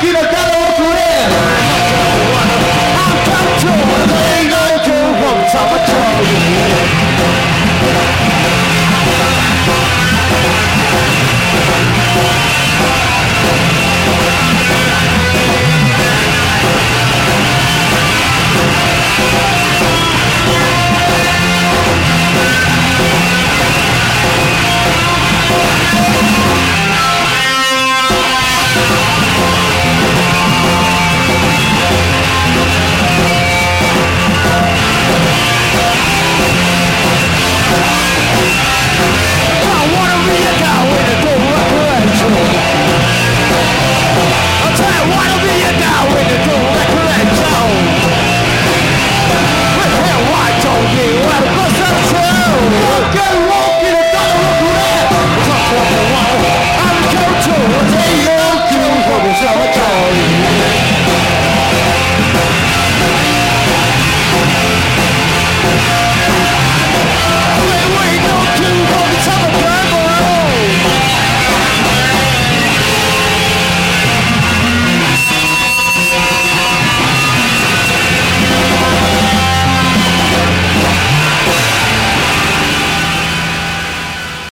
Give it